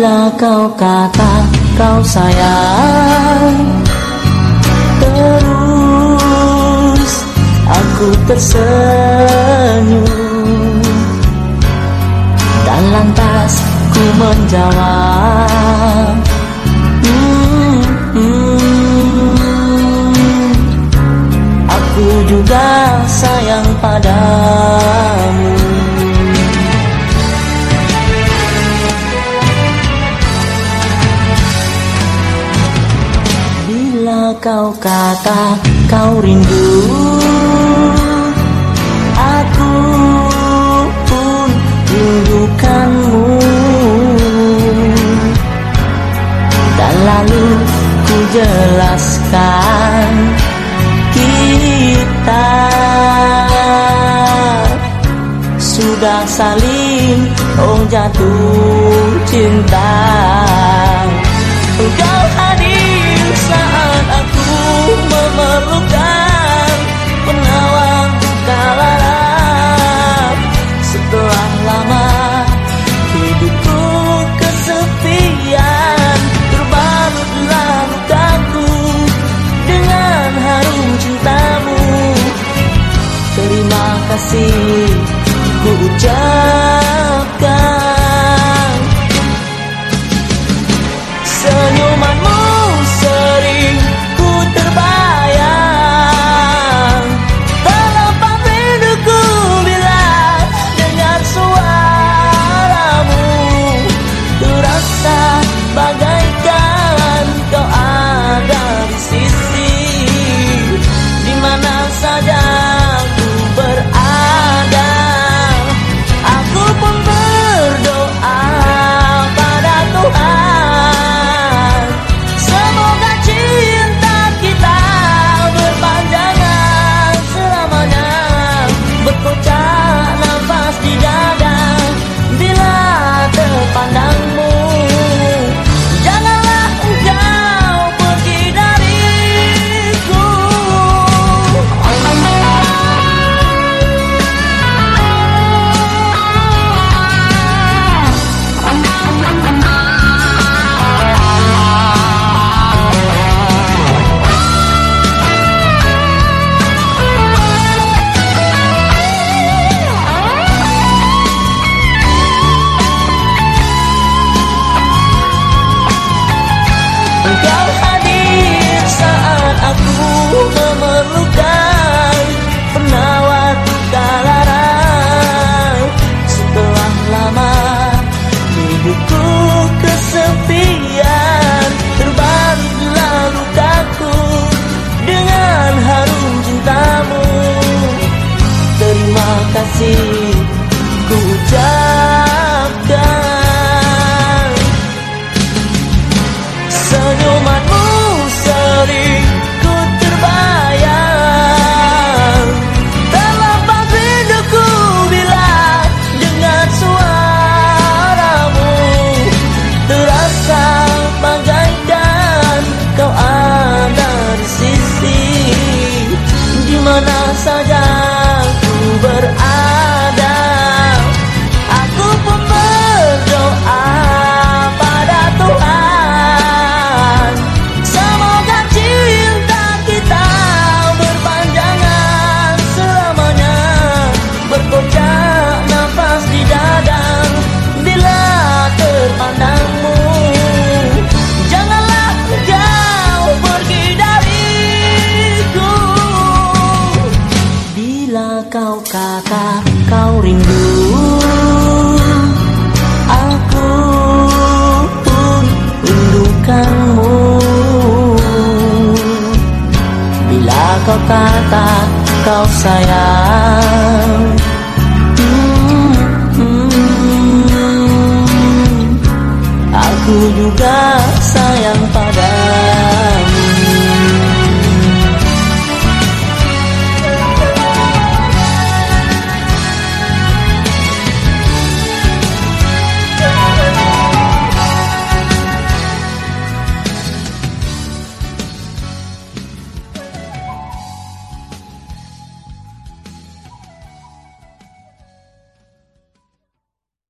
Bila kau kata kau sayang Terus aku tersenyum. Dan lantas ku menjawab Aku juga kau kata kau rindu. Aku pun rindukanmu. Dan lalu ku jelaskan Kita sudah saling oh jatuh cinta. mana saja ku berada Bila kau kata kau rindu Aku pun rindukanmu Bila kau kata kau sayang hmm, hmm. hmm, hmm. Aku juga sayang pada